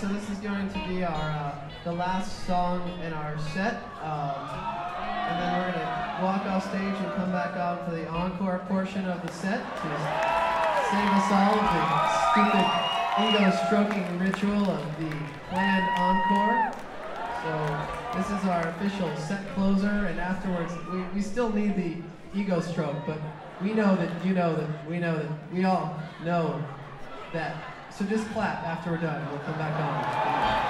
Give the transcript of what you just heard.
so this is going to be our uh, the last song in our set, um, and then we're gonna walk off stage and come back out for the encore portion of the set to save us all the stupid ego stroking ritual of the planned encore. So this is our official set closer, and afterwards we, we still need the ego stroke, but we know that you know that we know that we all know that. So just clap after we're done. We'll come back on.